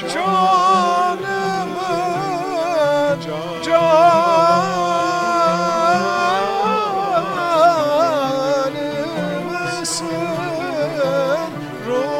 canımın canımısın ruh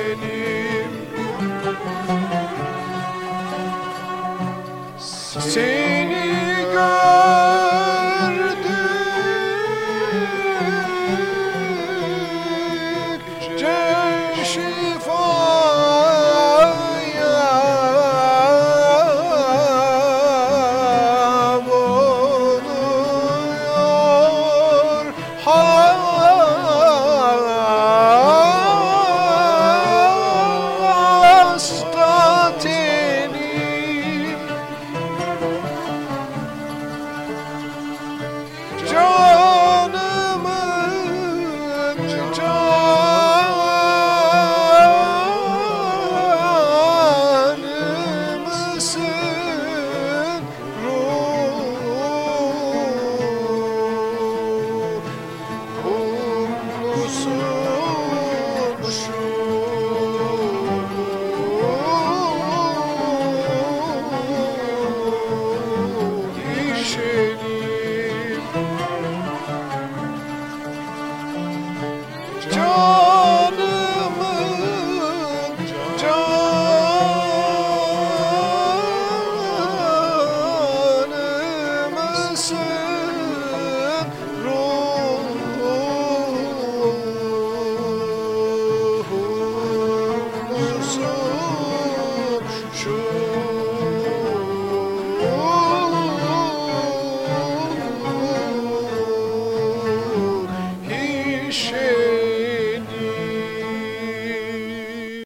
benim. Seni